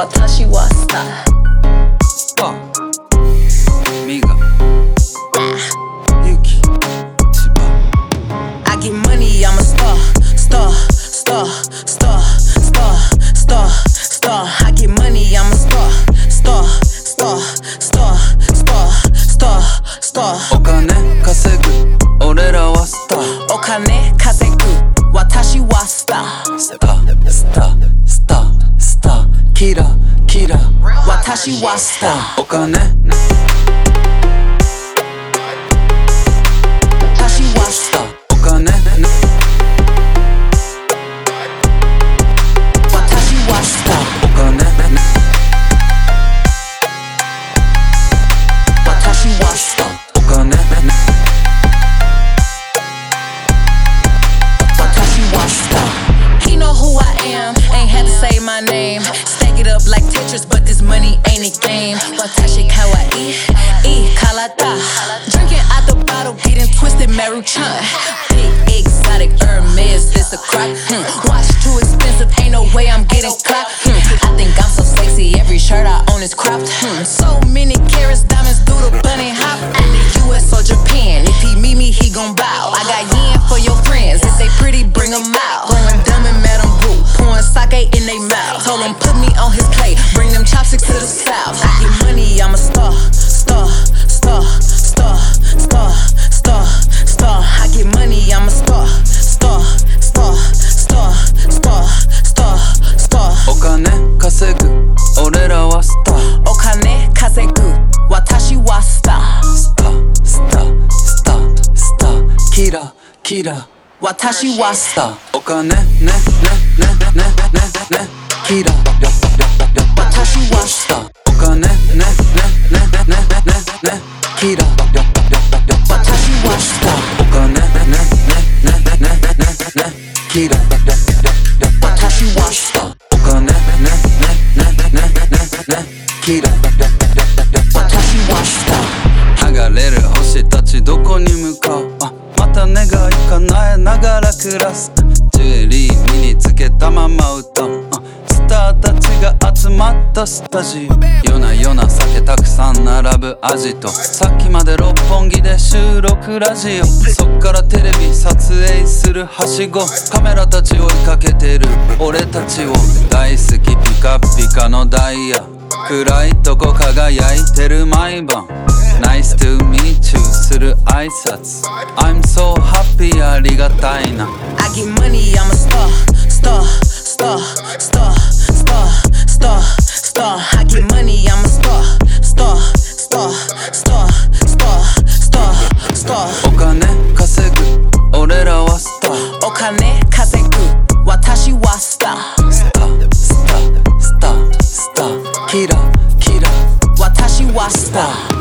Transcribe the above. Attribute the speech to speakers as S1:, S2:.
S1: 私はスター
S2: あミガユキ千葉
S1: I get money, I'm a star, star, star, star, star, star, star. I get money, I'm a star, star, star, star, star, star, star.
S2: お金稼ぐ俺らはスター
S1: お金稼ぐ私はスター
S2: スタースタースタースター キラキラ。
S1: 私はスター。
S2: お金
S1: Watch too expensive, ain't no way I'm getting caught hmm. I think I'm so sexy, every shirt I own is cropped. Hmm. So many carats, diamonds do the bunny hop. At the US or Japan, if he meet me, he gon' bow. I got yen for your friends, if they pretty, bring 'em out. Going dumb and Madam Boo, pouring sake in they mouth. Told him put me on his plate, bring them chopsticks to the south. I get money, I'm a star, star, star,
S2: キラ
S1: 私はス
S2: スターお金ねねねねねねねキラ
S1: 私はス
S2: スターお金ねねねねねねねキラ
S1: 私はスター
S2: お金ねねねねねねねキラ
S1: 私はスター
S2: お金ねねねねねねねキラながら暮らすジュエリー身につけたまま歌う。スターたちが集まったスタジオ。夜な夜な酒たくさん並ぶアジト。さっきまで六本木で収録ラジオ。そっからテレビ撮影するはしご。カメラたち追いかけてる。俺たちを大好きピカピカのダイヤ。暗いとこ輝いてる毎晩。Nice to meet you する挨拶 I'm so happy ありがたいな
S1: I get money, I'm a star, star, star, star, star, star, star. I get money, I'm a star, star, star, star, star, star, star.
S2: お金稼ぐ俺らはスター
S1: お金稼ぐ私はスター
S2: スタースタースタースターキラキラ
S1: 私はスター